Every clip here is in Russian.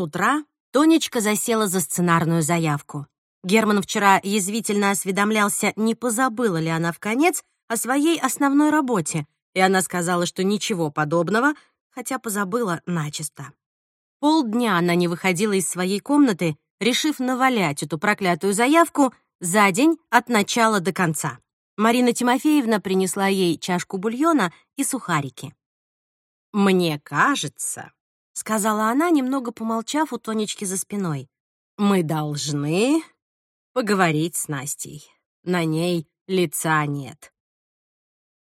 Утра Тонечка засела за сценарную заявку. Герман вчера язвительно осведомлялся, не позабыла ли она в конец о своей основной работе, и она сказала, что ничего подобного, хотя позабыла начисто. Полдня она не выходила из своей комнаты, решив навалять эту проклятую заявку за день от начала до конца. Марина Тимофеевна принесла ей чашку бульона и сухарики. «Мне кажется», — сказала она, немного помолчав у Тонечки за спиной, «мы должны поговорить с Настей. На ней лица нет».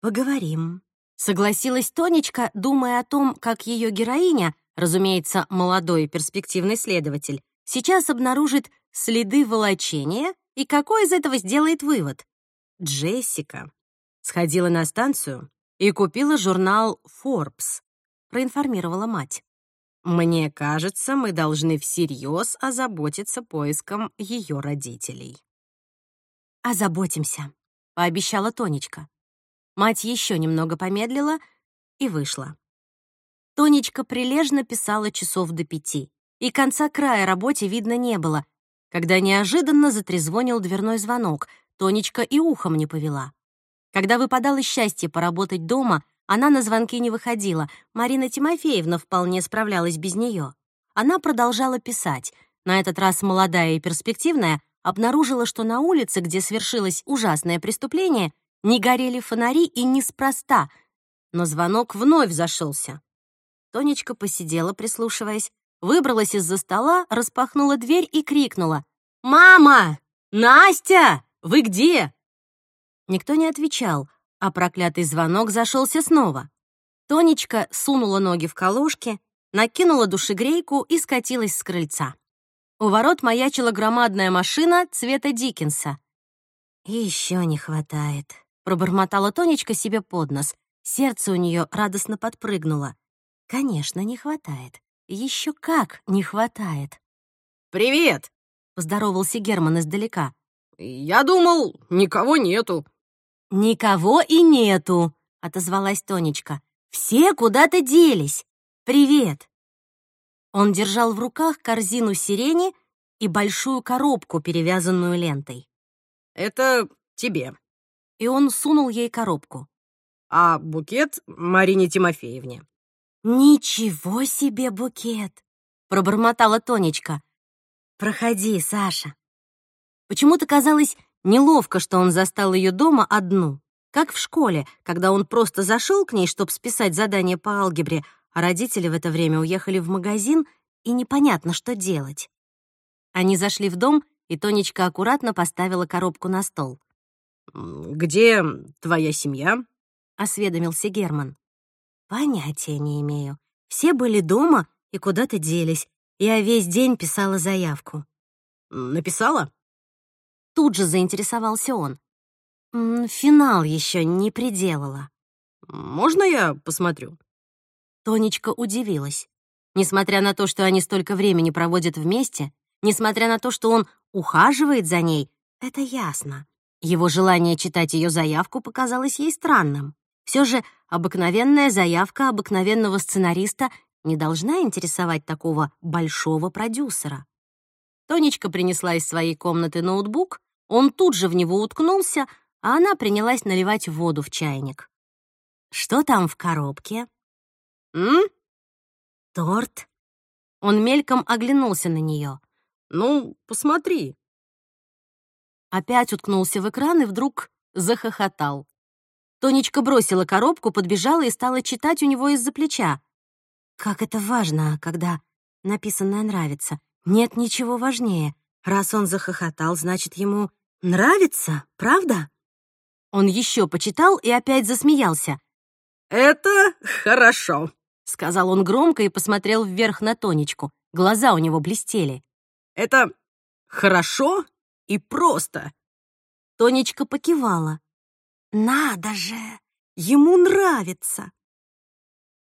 «Поговорим», — согласилась Тонечка, думая о том, как ее героиня, разумеется, молодой перспективный следователь, сейчас обнаружит следы волочения и какой из этого сделает вывод. Джессика сходила на станцию и купила журнал Forbes, проинформировала мать. Мне кажется, мы должны всерьез озаботиться поиском ее родителей. Озаботимся, пообещала Тонечка. Мать еще немного помедлила и вышла. Тонечка прилежно писала часов до пяти, и конца края работе видно не было, когда неожиданно затрезвонил дверной звонок — Тонечка и ухом не повела. Когда выпадало счастье поработать дома, она на звонки не выходила. Марина Тимофеевна вполне справлялась без нее. Она продолжала писать. На этот раз молодая и перспективная обнаружила, что на улице, где свершилось ужасное преступление, не горели фонари и неспроста. Но звонок вновь зашелся. Тонечка посидела, прислушиваясь, выбралась из-за стола, распахнула дверь и крикнула. «Мама! Настя!» Вы где?» Никто не отвечал, а проклятый звонок зашелся снова. Тонечка сунула ноги в колошки, накинула душегрейку и скатилась с крыльца. У ворот маячила громадная машина цвета Диккенса. «Еще не хватает», — пробормотала Тонечка себе под нос. Сердце у нее радостно подпрыгнуло. «Конечно, не хватает. Еще как не хватает». «Привет!» — поздоровался Герман издалека. «Я думал, никого нету». «Никого и нету», — отозвалась Тонечка. «Все куда-то делись. Привет». Он держал в руках корзину сирени и большую коробку, перевязанную лентой. «Это тебе». И он сунул ей коробку. «А букет Марине Тимофеевне». «Ничего себе букет!» — пробормотала Тонечка. «Проходи, Саша». Почему-то казалось неловко, что он застал ее дома одну, как в школе, когда он просто зашел к ней, чтобы списать задание по алгебре, а родители в это время уехали в магазин, и непонятно, что делать. Они зашли в дом, и Тонечка аккуратно поставила коробку на стол. «Где твоя семья?» — осведомился Герман. «Понятия не имею. Все были дома и куда-то делись. Я весь день писала заявку». «Написала?» Тут же заинтересовался он. «Финал еще не приделала». «Можно я посмотрю?» Тонечка удивилась. Несмотря на то, что они столько времени проводят вместе, несмотря на то, что он ухаживает за ней, это ясно. Его желание читать ее заявку показалось ей странным. Все же обыкновенная заявка обыкновенного сценариста не должна интересовать такого большого продюсера. Тонечка принесла из своей комнаты ноутбук, он тут же в него уткнулся, а она принялась наливать воду в чайник. «Что там в коробке?» «М?» «Торт». Он мельком оглянулся на нее. «Ну, посмотри». Опять уткнулся в экран и вдруг захохотал. Тонечка бросила коробку, подбежала и стала читать у него из-за плеча. «Как это важно, когда написанное нравится. Нет ничего важнее. Раз он захохотал, значит, ему нравится, правда? Он еще почитал и опять засмеялся. «Это хорошо», — сказал он громко и посмотрел вверх на Тонечку. Глаза у него блестели. «Это хорошо и просто». Тонечка покивала. «Надо же! Ему нравится!»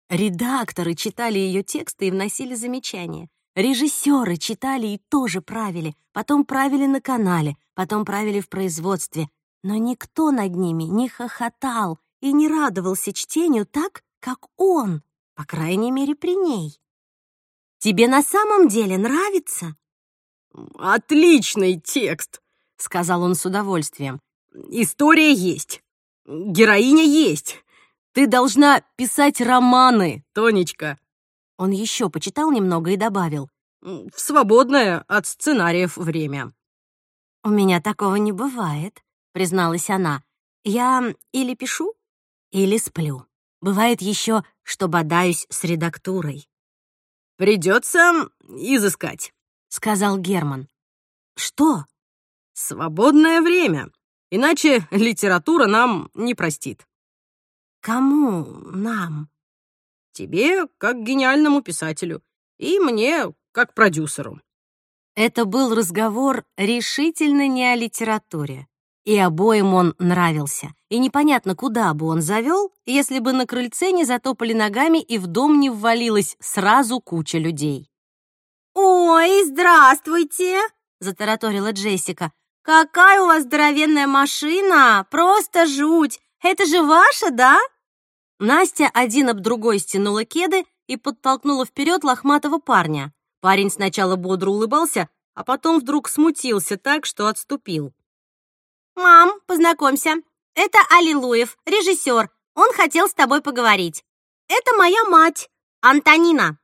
Редакторы читали ее тексты и вносили замечания. Режиссеры читали и тоже правили, потом правили на канале, потом правили в производстве, но никто над ними не хохотал и не радовался чтению так, как он, по крайней мере, при ней. Тебе на самом деле нравится?» «Отличный текст», — сказал он с удовольствием. «История есть, героиня есть. Ты должна писать романы, Тонечка». Он еще почитал немного и добавил. «В свободное от сценариев время». «У меня такого не бывает», — призналась она. «Я или пишу, или сплю. Бывает еще, что бодаюсь с редактурой». «Придется изыскать», — сказал Герман. «Что?» «Свободное время. Иначе литература нам не простит». «Кому нам?» «Тебе, как гениальному писателю, и мне, как продюсеру». Это был разговор решительно не о литературе. И обоим он нравился. И непонятно, куда бы он завел, если бы на крыльце не затопали ногами и в дом не ввалилась сразу куча людей. «Ой, здравствуйте!» — затараторила Джессика. «Какая у вас здоровенная машина! Просто жуть! Это же ваша, да?» Настя один об другой стянула кеды и подтолкнула вперед лохматого парня. Парень сначала бодро улыбался, а потом вдруг смутился так, что отступил. «Мам, познакомься. Это Аллилуев, режиссер. Он хотел с тобой поговорить. Это моя мать, Антонина».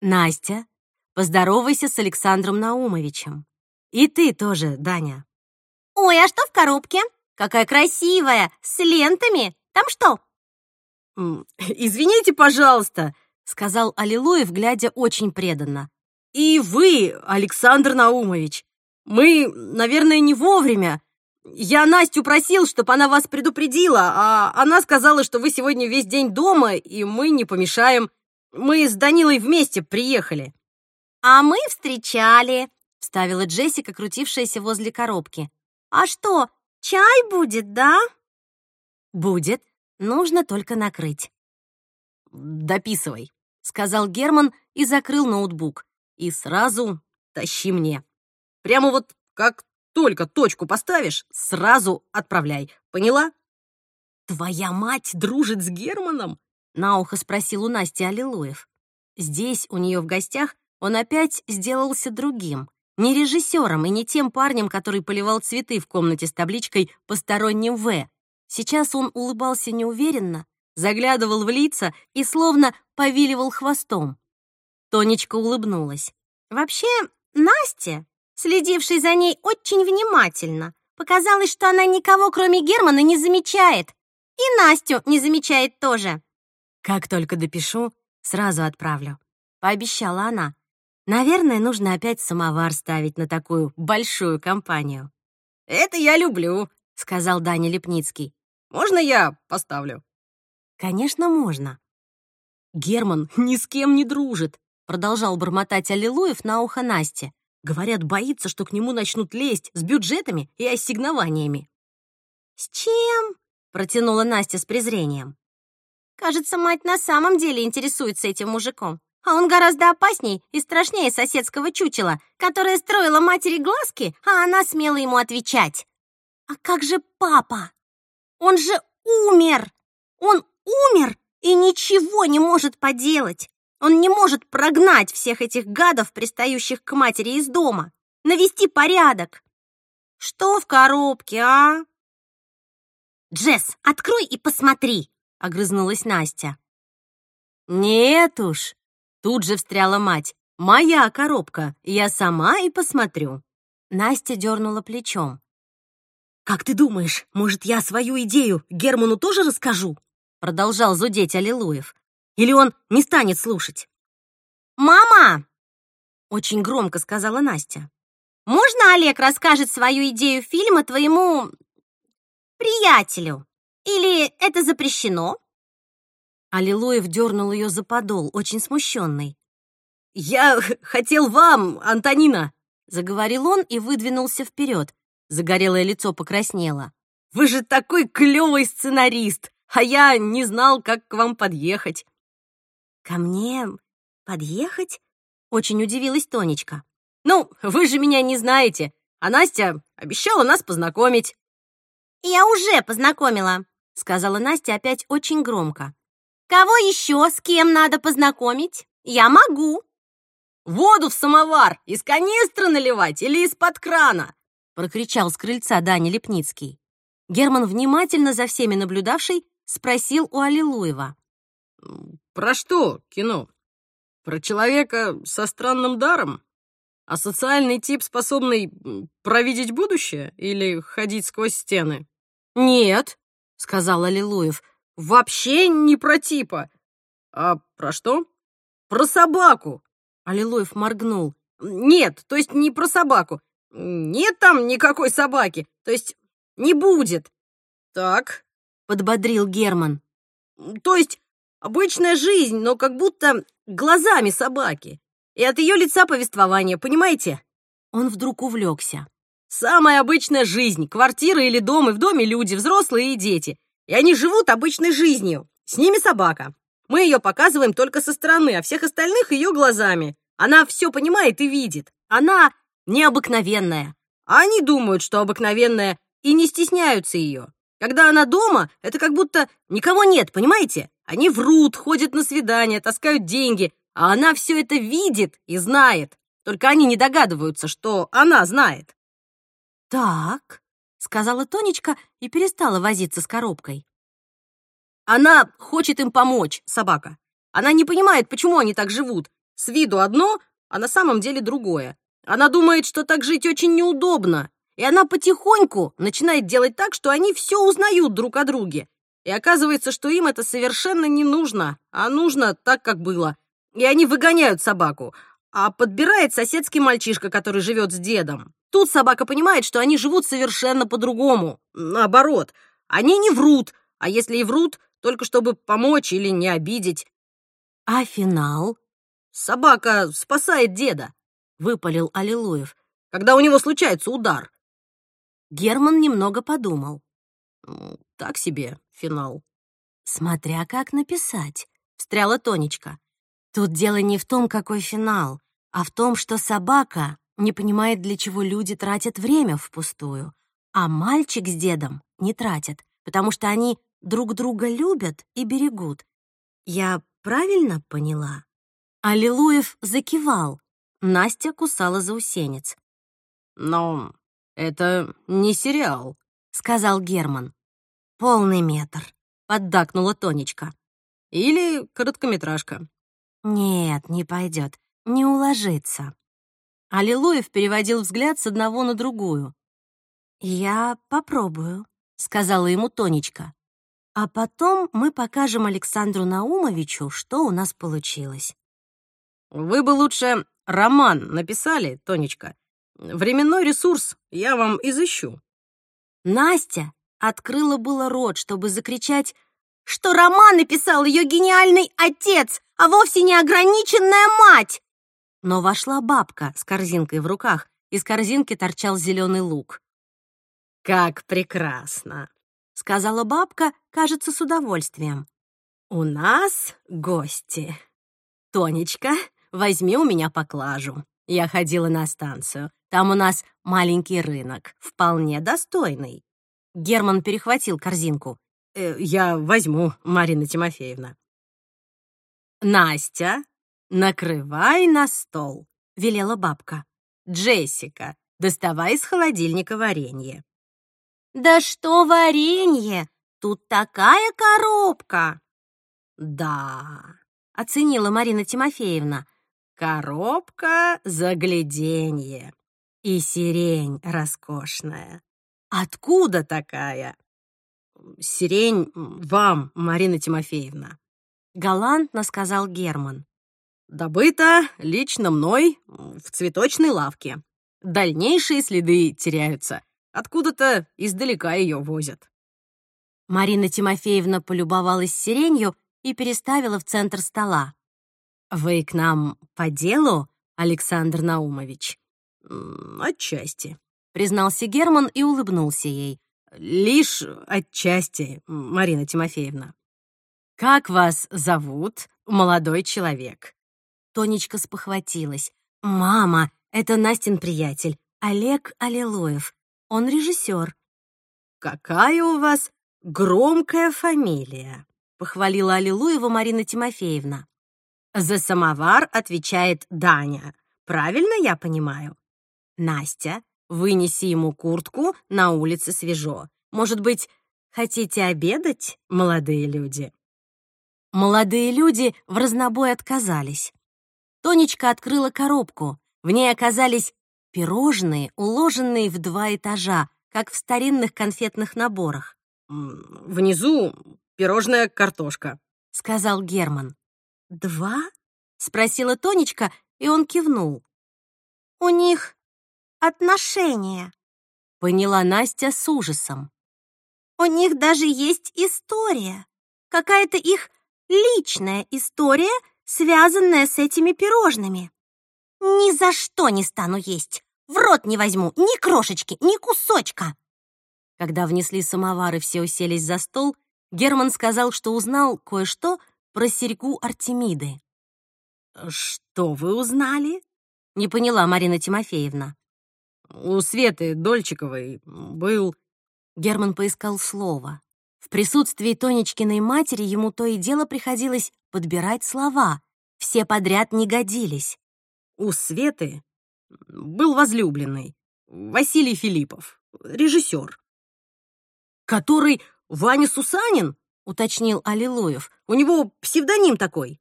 «Настя, поздоровайся с Александром Наумовичем. И ты тоже, Даня». «Ой, а что в коробке? Какая красивая, с лентами. Там что?» «Извините, пожалуйста», — сказал Аллилуев, глядя очень преданно. «И вы, Александр Наумович. Мы, наверное, не вовремя. Я Настю просил, чтобы она вас предупредила, а она сказала, что вы сегодня весь день дома, и мы не помешаем. Мы с Данилой вместе приехали». «А мы встречали», — вставила Джессика, крутившаяся возле коробки. «А что, чай будет, да?» «Будет. Нужно только накрыть». «Дописывай», — сказал Герман и закрыл ноутбук. «И сразу тащи мне. Прямо вот как только точку поставишь, сразу отправляй. Поняла? Твоя мать дружит с Германом? На ухо спросил у Насти Аллилуев. Здесь, у нее в гостях, он опять сделался другим. Не режиссером и не тем парнем, который поливал цветы в комнате с табличкой «Посторонним В». Сейчас он улыбался неуверенно, заглядывал в лица и словно повиливал хвостом. Тонечка улыбнулась. «Вообще, Настя следивший за ней очень внимательно. Показалось, что она никого, кроме Германа, не замечает. И Настю не замечает тоже. «Как только допишу, сразу отправлю», — пообещала она. «Наверное, нужно опять самовар ставить на такую большую компанию». «Это я люблю», — сказал Даня Лепницкий. «Можно я поставлю?» «Конечно, можно». «Герман ни с кем не дружит», — продолжал бормотать Аллилуев на ухо Насте. Говорят, боится, что к нему начнут лезть с бюджетами и ассигнованиями. «С чем?» — протянула Настя с презрением. «Кажется, мать на самом деле интересуется этим мужиком. А он гораздо опасней и страшнее соседского чучела, которое строило матери глазки, а она смела ему отвечать. А как же папа? Он же умер! Он умер и ничего не может поделать. Он не может прогнать всех этих гадов, пристающих к матери из дома, навести порядок. Что в коробке, а? Джесс, открой и посмотри, огрызнулась Настя. Нет уж, тут же встряла мать. Моя коробка, я сама и посмотрю. Настя дернула плечом. «Как ты думаешь, может, я свою идею Герману тоже расскажу?» Продолжал зудеть Аллилуев. Или он не станет слушать? «Мама!» — очень громко сказала Настя. «Можно Олег расскажет свою идею фильма твоему... приятелю? Или это запрещено?» Аллилуев дернул ее за подол, очень смущенный. «Я хотел вам, Антонина!» — заговорил он и выдвинулся вперед. Загорелое лицо покраснело. «Вы же такой клевый сценарист, а я не знал, как к вам подъехать. «Ко мне подъехать?» — очень удивилась Тонечка. «Ну, вы же меня не знаете, а Настя обещала нас познакомить». «Я уже познакомила», — сказала Настя опять очень громко. «Кого еще с кем надо познакомить? Я могу». Воду в самовар из канистры наливать или из-под крана?» Прокричал с крыльца Даня Лепницкий. Герман, внимательно за всеми наблюдавший, спросил у Аллилуева. «Про что кино? Про человека со странным даром? А социальный тип, способный провидеть будущее или ходить сквозь стены?» «Нет», — сказал Аллилуев, — «вообще не про типа. А про что?» «Про собаку!» Аллилуев моргнул. «Нет, то есть не про собаку. Нет там никакой собаки. То есть не будет». «Так», — подбодрил Герман. «То есть обычная жизнь, но как будто глазами собаки. И от ее лица повествование, понимаете?» Он вдруг увлекся. «Самая обычная жизнь. Квартира или дом, и в доме люди, взрослые и дети. И они живут обычной жизнью. С ними собака. Мы ее показываем только со стороны, а всех остальных ее глазами. Она все понимает и видит. Она необыкновенная. А они думают, что обыкновенная, и не стесняются ее. Когда она дома, это как будто никого нет, понимаете? Они врут, ходят на свидания, таскают деньги, а она все это видит и знает. Только они не догадываются, что она знает. «Так», — сказала Тонечка и перестала возиться с коробкой. Она хочет им помочь, собака. Она не понимает, почему они так живут. С виду одно, а на самом деле другое. Она думает, что так жить очень неудобно. И она потихоньку начинает делать так, что они все узнают друг о друге. И оказывается, что им это совершенно не нужно, а нужно так, как было. И они выгоняют собаку. А подбирает соседский мальчишка, который живет с дедом. Тут собака понимает, что они живут совершенно по-другому. Наоборот, они не врут, а если и врут, только чтобы помочь или не обидеть. А финал? Собака спасает деда, выпалил Аллилуев, когда у него случается удар. Герман немного подумал. Так себе финал. Смотря как написать, встряла Тонечка. Тут дело не в том, какой финал, а в том, что собака не понимает, для чего люди тратят время впустую, а мальчик с дедом не тратят, потому что они друг друга любят и берегут. Я правильно поняла?» Аллилуев закивал. Настя кусала заусенец. «Но это не сериал», — сказал Герман. «Полный метр», — поддакнула Тонечка. «Или короткометражка». «Нет, не пойдет, не уложится». Аллилуев переводил взгляд с одного на другую. «Я попробую», — сказала ему Тонечка. А потом мы покажем Александру Наумовичу, что у нас получилось. Вы бы лучше роман написали, Тонечка. Временной ресурс я вам изыщу. Настя открыла было рот, чтобы закричать, что роман написал ее гениальный отец, а вовсе не ограниченная мать. Но вошла бабка с корзинкой в руках, из корзинки торчал зеленый лук. «Как прекрасно!» — сказала бабка, кажется, с удовольствием. «У нас гости. Тонечка, возьми у меня поклажу. Я ходила на станцию. Там у нас маленький рынок, вполне достойный». Герман перехватил корзинку. «Э, «Я возьму, Марина Тимофеевна». «Настя, накрывай на стол», — велела бабка. «Джессика, доставай из холодильника варенье». «Да что варенье! Тут такая коробка!» «Да», — оценила Марина Тимофеевна, «коробка загляденье и сирень роскошная. Откуда такая?» «Сирень вам, Марина Тимофеевна», — галантно сказал Герман. «Добыта лично мной в цветочной лавке. Дальнейшие следы теряются. Откуда-то издалека ее возят». Марина Тимофеевна полюбовалась сиренью и переставила в центр стола. «Вы к нам по делу, Александр Наумович?» «Отчасти», — признался Герман и улыбнулся ей. «Лишь отчасти, Марина Тимофеевна. Как вас зовут, молодой человек?» Тонечка спохватилась. «Мама, это Настин приятель, Олег Аллилуев. Он режиссер. «Какая у вас громкая фамилия!» — похвалила Аллилуева Марина Тимофеевна. За самовар отвечает Даня. Правильно я понимаю? Настя, вынеси ему куртку, на улице свежо. Может быть, хотите обедать, молодые люди? Молодые люди в разнобой отказались. Тонечка открыла коробку. В ней оказались пирожные, уложенные в два этажа, как в старинных конфетных наборах. «Внизу пирожная картошка», — сказал Герман. «Два?» — спросила Тонечка, и он кивнул. «У них отношения», — поняла Настя с ужасом. «У них даже есть история. Какая-то их личная история, связанная с этими пирожными. Ни за что не стану есть. В рот не возьму ни крошечки, ни кусочка. Когда внесли самовары, все уселись за стол, Герман сказал, что узнал кое-что про серьгу Артемиды. «Что вы узнали?» — не поняла Марина Тимофеевна. «У Светы Дольчиковой был...» Герман поискал слово. В присутствии Тонечкиной матери ему то и дело приходилось подбирать слова. Все подряд не годились. У Светы был возлюбленный, Василий Филиппов, режиссер. «Который Ваня Сусанин?» — уточнил Аллилуев. «У него псевдоним такой».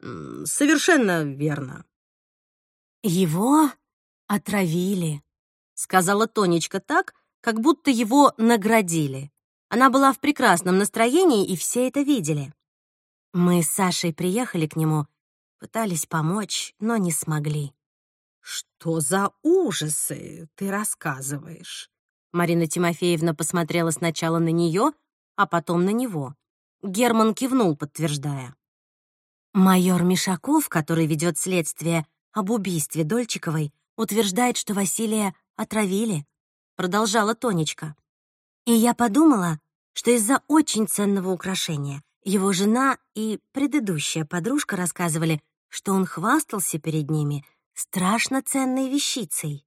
«Совершенно верно». «Его отравили», — сказала Тонечка так, как будто его наградили. Она была в прекрасном настроении, и все это видели. Мы с Сашей приехали к нему, пытались помочь, но не смогли. «Что за ужасы ты рассказываешь?» Марина Тимофеевна посмотрела сначала на нее, а потом на него. Герман кивнул, подтверждая. Майор Мишаков, который ведет следствие об убийстве Дольчиковой, утверждает, что Василия отравили, продолжала Тонечка. И я подумала, что из-за очень ценного украшения его жена и предыдущая подружка рассказывали, что он хвастался перед ними страшно ценной вещицей.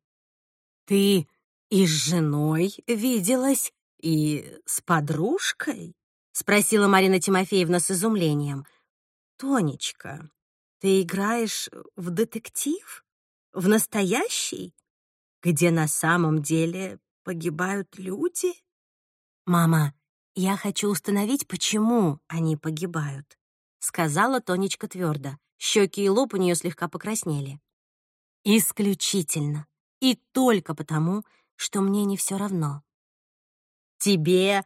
«Ты и с женой виделась, и с подружкой?» — спросила Марина Тимофеевна с изумлением. «Тонечка, ты играешь в детектив? В настоящий? Где на самом деле погибают люди?» «Мама, я хочу установить, почему они погибают», — сказала Тонечка твердо. Щеки и лоб у нее слегка покраснели. Исключительно. И только потому, что мне не все равно. Тебе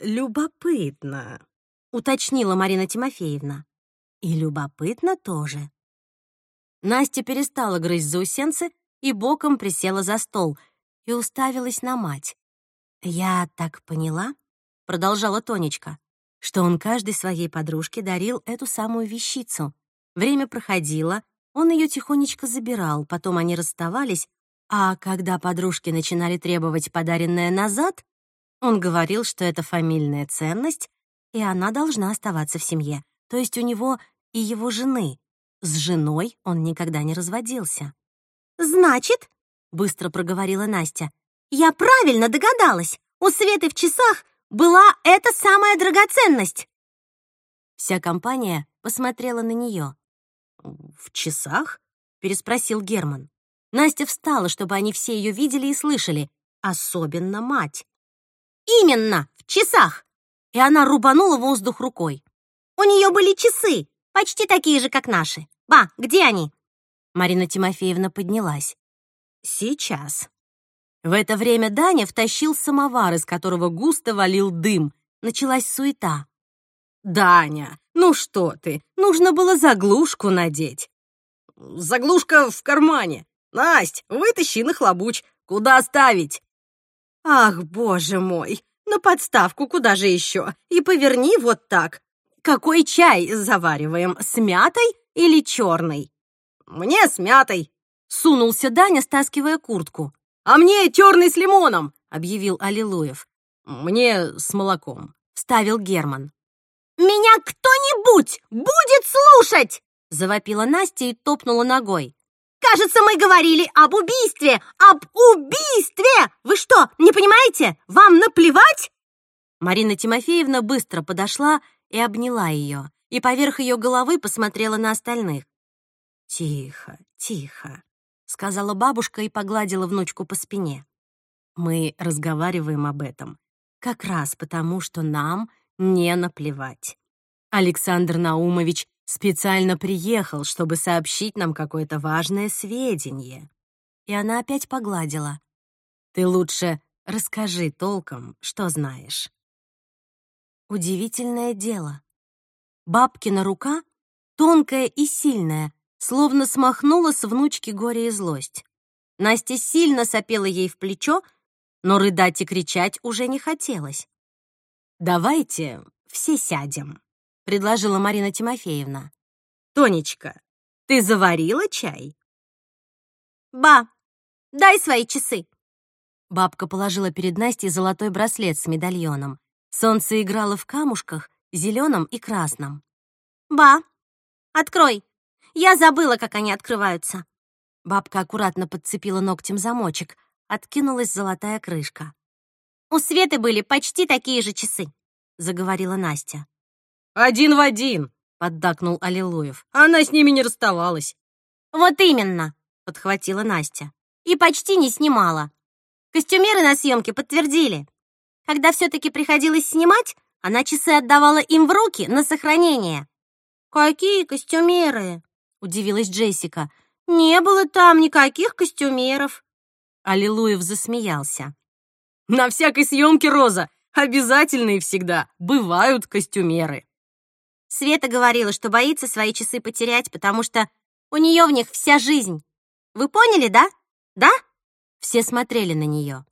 любопытно, уточнила Марина Тимофеевна. И любопытно тоже. Настя перестала грызть заусенцы и боком присела за стол и уставилась на мать. «Я так поняла», — продолжала Тонечка, что он каждой своей подружке дарил эту самую вещицу. Время проходило, он ее тихонечко забирал, потом они расставались, а когда подружки начинали требовать подаренное назад, он говорил, что это фамильная ценность, и она должна оставаться в семье, то есть у него и его жены. С женой он никогда не разводился. «Значит, — быстро проговорила Настя, — я правильно догадалась, у Светы в часах была эта самая драгоценность!» Вся компания посмотрела на нее. «В часах?» — переспросил Герман. Настя встала, чтобы они все ее видели и слышали, особенно мать. «Именно, в часах!» И она рубанула воздух рукой. «У нее были часы, почти такие же, как наши. Ба, где они?» Марина Тимофеевна поднялась. «Сейчас». В это время Даня втащил самовар, из которого густо валил дым. Началась суета. «Даня, ну что ты, нужно было заглушку надеть». «Заглушка в кармане. Насть, вытащи нахлобучь. Куда ставить?» «Ах, боже мой, на подставку куда же еще? И поверни вот так. Какой чай завариваем, с мятой или черный?» «Мне с мятой», — сунулся Даня, стаскивая куртку. «А мне черный с лимоном», — объявил Аллилуев. «Мне с молоком», — вставил Герман. «Меня кто-нибудь будет слушать!» — завопила Настя и топнула ногой. «Кажется, мы говорили об убийстве! Об убийстве! Вы что, не понимаете? Вам наплевать?» Марина Тимофеевна быстро подошла и обняла ее. и поверх ее головы посмотрела на остальных. «Тихо, тихо», — сказала бабушка и погладила внучку по спине. «Мы разговариваем об этом как раз потому, что нам не наплевать. Александр Наумович специально приехал, чтобы сообщить нам какое-то важное сведение». И она опять погладила. «Ты лучше расскажи толком, что знаешь». Удивительное дело. Бабкина рука, тонкая и сильная, словно смахнула с внучки горе и злость. Настя сильно сопела ей в плечо, но рыдать и кричать уже не хотелось. «Давайте все сядем», — предложила Марина Тимофеевна. «Тонечка, ты заварила чай?» «Ба, дай свои часы!» Бабка положила перед Настей золотой браслет с медальоном. Солнце играло в камушках, зеленом и красном. «Ба, открой! Я забыла, как они открываются!» Бабка аккуратно подцепила ногтем замочек, откинулась золотая крышка. «У Светы были почти такие же часы», — заговорила Настя. «Один в один!» — поддакнул Аллилуев. «Она с ними не расставалась». «Вот именно!» — подхватила Настя. «И почти не снимала. Костюмеры на съемке подтвердили. Когда все-таки приходилось снимать, она часы отдавала им в руки на сохранение. «Какие костюмеры?» — удивилась Джессика. «Не было там никаких костюмеров». Аллилуев засмеялся. «На всякой съемке, Роза, обязательные всегда бывают костюмеры». Света говорила, что боится свои часы потерять, потому что у нее в них вся жизнь. Вы поняли, да? Да? Все смотрели на нее.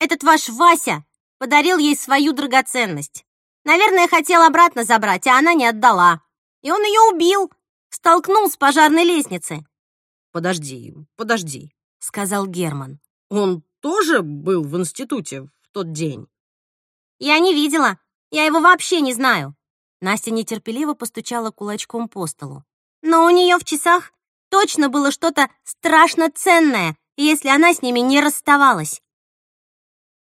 Этот ваш Вася подарил ей свою драгоценность. Наверное, хотел обратно забрать, а она не отдала. И он ее убил, столкнул с пожарной лестницы. «Подожди, подожди», — сказал Герман. «Он тоже был в институте в тот день?» «Я не видела. Я его вообще не знаю». Настя нетерпеливо постучала кулачком по столу. «Но у нее в часах точно было что-то страшно ценное, если она с ними не расставалась.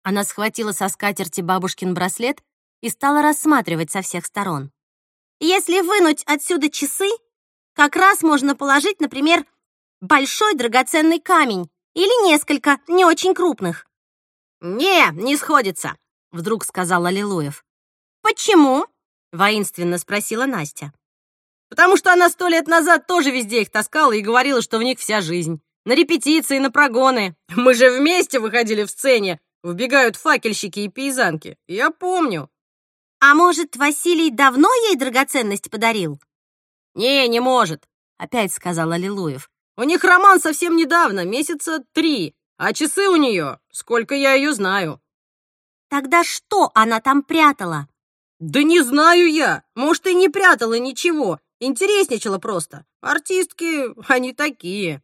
Она схватила со скатерти бабушкин браслет и стала рассматривать со всех сторон. «Если вынуть отсюда часы, как раз можно положить, например, большой драгоценный камень или несколько не очень крупных». «Не, не сходится», — вдруг сказал Аллилуев. «Почему?» — воинственно спросила Настя. «Потому что она сто лет назад тоже везде их таскала и говорила, что в них вся жизнь. На репетиции, на прогоны. Мы же вместе выходили в сцене, Вбегают факельщики и пейзанки. Я помню. А может, Василий давно ей драгоценность подарил? Не, не может, опять сказал Аллилуев. У них роман совсем недавно, месяца три, а часы у нее, сколько я ее знаю. Тогда что она там прятала? Да не знаю я. Может, и не прятала ничего. Интересничала просто. Артистки, они такие.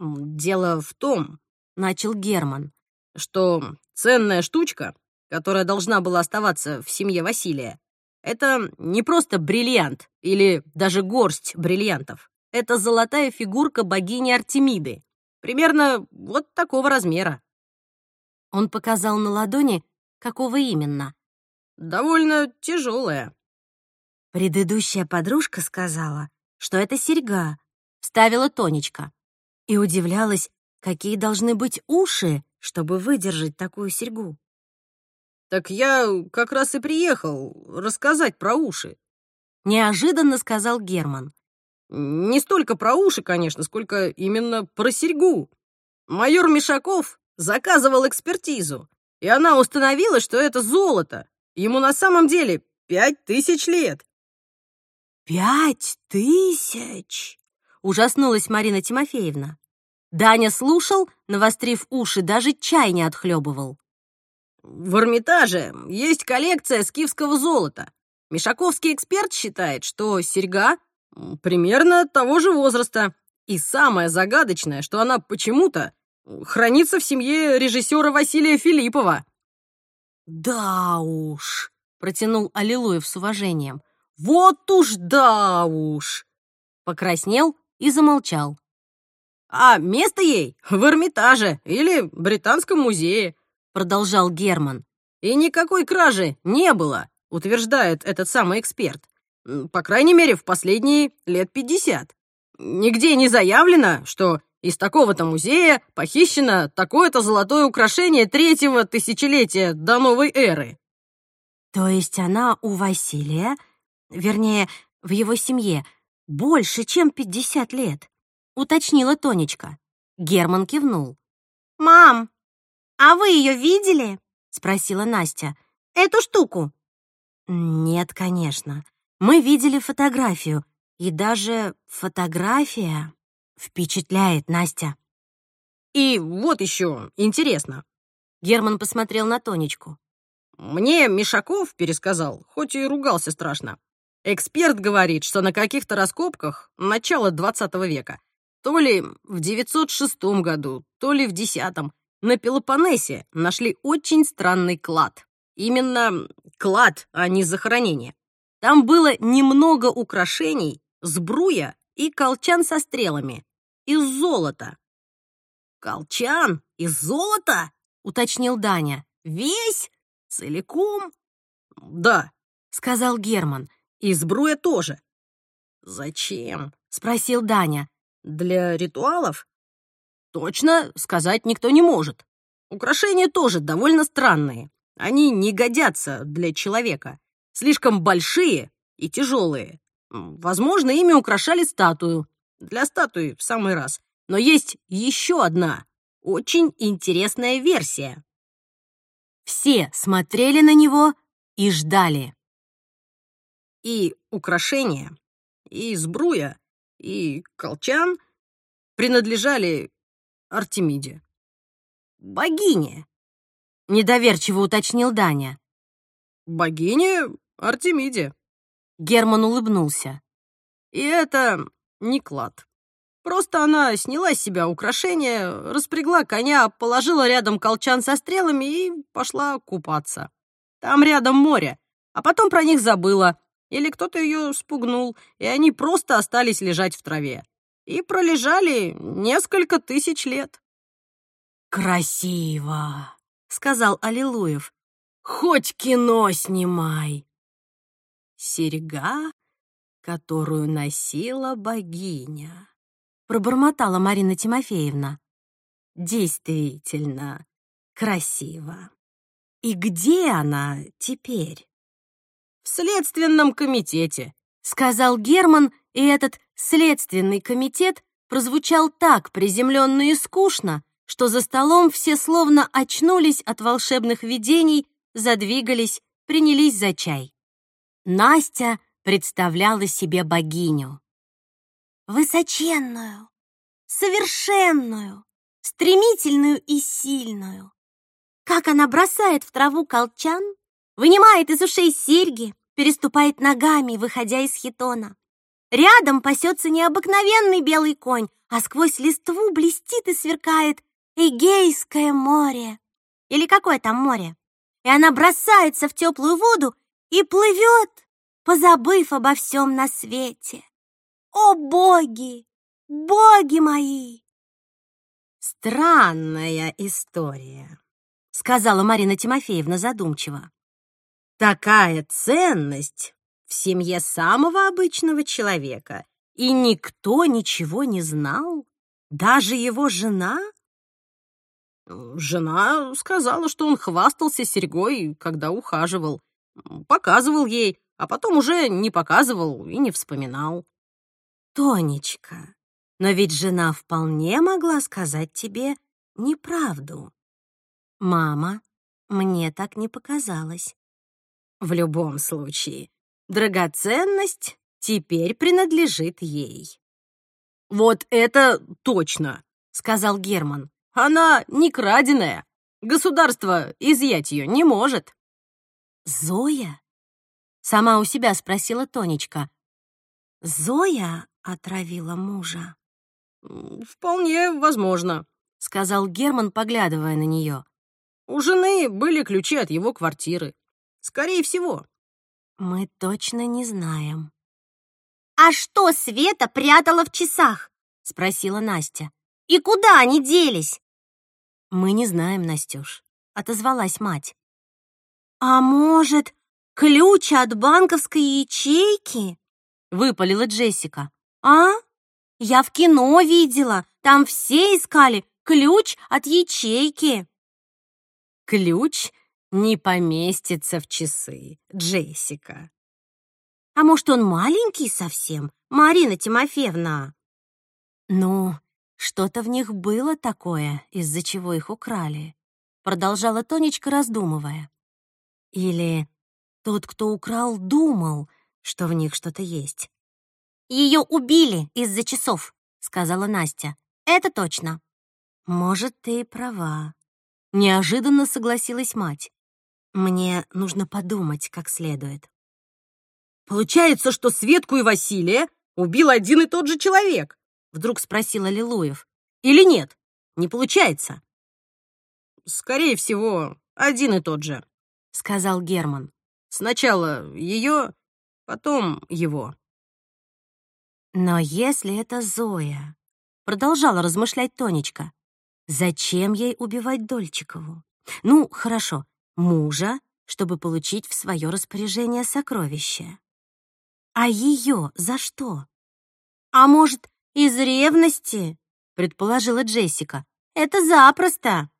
Дело в том, начал Герман, что ценная штучка, которая должна была оставаться в семье Василия, это не просто бриллиант или даже горсть бриллиантов. Это золотая фигурка богини Артемиды, примерно вот такого размера. Он показал на ладони, какого именно. Довольно тяжелая. Предыдущая подружка сказала, что это серьга, вставила Тонечка. И удивлялась, какие должны быть уши чтобы выдержать такую серьгу. «Так я как раз и приехал рассказать про уши», — неожиданно сказал Герман. «Не столько про уши, конечно, сколько именно про серьгу. Майор Мишаков заказывал экспертизу, и она установила, что это золото. Ему на самом деле пять тысяч лет». «Пять тысяч!» — ужаснулась Марина Тимофеевна. Даня слушал, навострив уши, даже чай не отхлебывал. В Эрмитаже есть коллекция скифского золота. Мишаковский эксперт считает, что серьга примерно того же возраста. И самое загадочное, что она почему-то хранится в семье режиссера Василия Филиппова. «Да уж», — протянул Аллилуев с уважением. «Вот уж да уж!» Покраснел и замолчал. А место ей в Эрмитаже или Британском музее», — продолжал Герман. «И никакой кражи не было», — утверждает этот самый эксперт. По крайней мере, в последние лет пятьдесят. Нигде не заявлено, что из такого-то музея похищено такое-то золотое украшение третьего тысячелетия до новой эры. То есть она у Василия, вернее, в его семье, больше, чем пятьдесят лет, уточнила Тонечка. Герман кивнул. «Мам, а вы ее видели?» — спросила Настя. «Эту штуку?» «Нет, конечно. Мы видели фотографию, и даже фотография впечатляет Настя». «И вот еще интересно». Герман посмотрел на Тонечку. «Мне Мишаков пересказал, хоть и ругался страшно. Эксперт говорит, что на каких-то раскопках начала 20 века, то ли в 906 году, то ли в 10 на Пелопоннесе нашли очень странный клад. Именно клад, а не захоронение. Там было немного украшений, сбруя и колчан со стрелами. Из золота. «Колчан? Из золота?» — уточнил Даня. «Весь? Целиком?» «Да», — сказал Герман. «И сбруя тоже». «Зачем?» — спросил Даня. «Для ритуалов?» Точно сказать никто не может. Украшения тоже довольно странные. Они не годятся для человека. Слишком большие и тяжелые. Возможно, ими украшали статую. Для статуи в самый раз. Но есть еще одна, очень интересная версия. Все смотрели на него и ждали. И украшения, и сбруя, и колчан принадлежали Артемиде. Богине, недоверчиво уточнил Даня. Богине Артемиде. Герман улыбнулся. И это не клад. Просто она сняла с себя украшение, распрягла коня, положила рядом колчан со стрелами и пошла купаться. Там рядом море, а потом про них забыла. Или кто-то ее спугнул, и они просто остались лежать в траве. И пролежали несколько тысяч лет. «Красиво!» — сказал Аллилуев. «Хоть кино снимай!» «Серьга, которую носила богиня», — пробормотала Марина Тимофеевна. «Действительно красиво. И где она теперь?» «В следственном комитете», — сказал Герман, и этот следственный комитет прозвучал так приземленно и скучно, что за столом все словно очнулись от волшебных видений, задвигались, принялись за чай. Настя представляла себе богиню. Высоченную, совершенную, стремительную и сильную. Как она бросает в траву колчан, вынимает из ушей серьги, переступает ногами, выходя из хитона. Рядом пасется необыкновенный белый конь, а сквозь листву блестит и сверкает Эгейское море. Или какое там море? И она бросается в теплую воду и плывет, позабыв обо всем на свете. О, боги! Боги мои! Странная история, сказала Марина Тимофеевна задумчиво. Такая ценность в семье самого обычного человека, и никто ничего не знал, даже его жена? Жена сказала, что он хвастался серьгой, когда ухаживал. Показывал ей, а потом уже не показывал и не вспоминал. Тонечка, но ведь жена вполне могла сказать тебе неправду. Мама, мне так не показалось. В любом случае, драгоценность теперь принадлежит ей. «Вот это точно!» — сказал Герман. «Она не краденая. Государство изъять ее не может». «Зоя?» — сама у себя спросила Тонечка. «Зоя отравила мужа?» «Вполне возможно», — сказал Герман, поглядывая на нее. «У жены были ключи от его квартиры. Скорее всего. Мы точно не знаем. А что Света прятала в часах? Спросила Настя. И куда они делись? Мы не знаем, Настюш, отозвалась мать. А может, ключ от банковской ячейки?» — выпалила Джессика. «А? Я в кино видела. Там все искали ключ от ячейки». «Ключ не поместится в часы, Джессика». «А может, он маленький совсем, Марина Тимофеевна?» «Ну, что-то в них было такое, из-за чего их украли», продолжала Тонечка, раздумывая. «Или тот, кто украл, думал, что в них что-то есть». «Ее убили из-за часов», — сказала Настя. «Это точно». «Может, ты и права», — неожиданно согласилась мать. «Мне нужно подумать как следует». «Получается, что Светку и Василия убил один и тот же человек?» — вдруг спросил Аллилуев. «Или нет? Не получается?» «Скорее всего, один и тот же», — сказал Герман. «Сначала ее, потом его». «Но если это Зоя», — продолжала размышлять Тонечка, «зачем ей убивать Дольчикову? Ну, хорошо, мужа, чтобы получить в свое распоряжение сокровище. А ее за что? А может, из ревности?» — предположила Джессика. «Это запросто».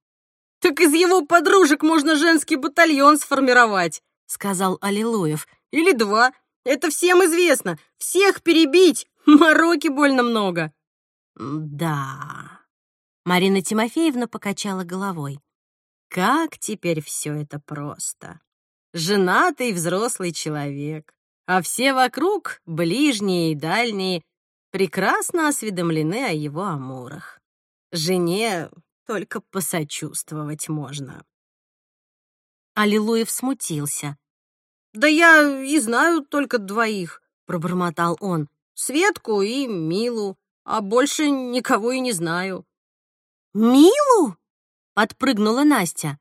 «Так из его подружек можно женский батальон сформировать», — сказал Аллилуев. «Или два. Это всем известно. Всех перебить. Мороки больно много». «Да...» Марина Тимофеевна покачала головой. «Как теперь все это просто. Женатый взрослый человек, а все вокруг, ближние и дальние, прекрасно осведомлены о его амурах. Жене только посочувствовать можно». Аллилуев смутился. «Да я и знаю только двоих», — пробормотал он. «Светку и Милу, а больше никого и не знаю». «Милу?» — подпрыгнула Настя.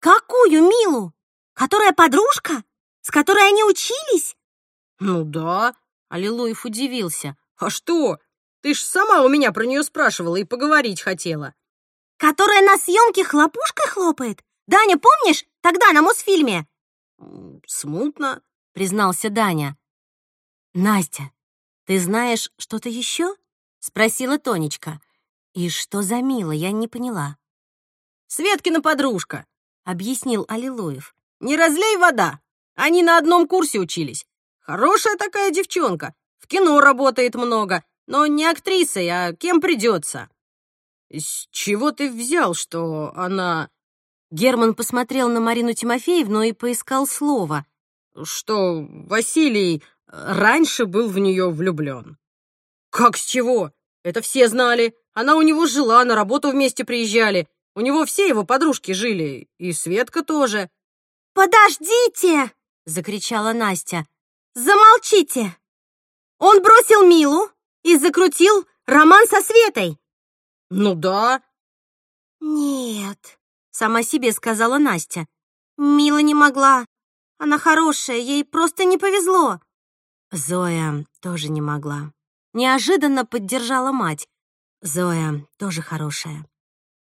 «Какую Милу? Которая подружка? С которой они учились?» «Ну да», — Аллилуев удивился. «А что? Ты ж сама у меня про нее спрашивала и поговорить хотела». «Которая на съемке хлопушкой хлопает? Даня, помнишь, тогда на Мосфильме?» «Смутно», — признался Даня. «Настя, ты знаешь что-то еще?» — спросила Тонечка. «И что за мило, я не поняла». «Светкина подружка», — объяснил Аллилуев. «Не разлей вода. Они на одном курсе учились. Хорошая такая девчонка. В кино работает много, но не актрисой, а кем придется». «С чего ты взял, что она...» Герман посмотрел на Марину Тимофеевну и поискал слово. «Что Василий раньше был в нее влюблен». «Как с чего? Это все знали. Она у него жила, на работу вместе приезжали. У него все его подружки жили, и Светка тоже». «Подождите!» — закричала Настя. «Замолчите! Он бросил Милу и закрутил роман со Светой!» «Ну да». «Нет», — сама себе сказала Настя. «Мила не могла. Она хорошая, ей просто не повезло». Зоя тоже не могла. Неожиданно поддержала мать. Зоя тоже хорошая.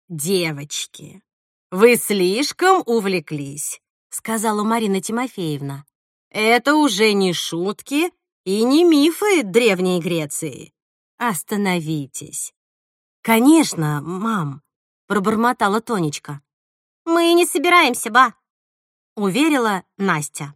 «Девочки, вы слишком увлеклись», — сказала Марина Тимофеевна. «Это уже не шутки и не мифы Древней Греции. Остановитесь». «Конечно, мам», — пробормотала Тонечка. «Мы не собираемся, ба», — уверила Настя.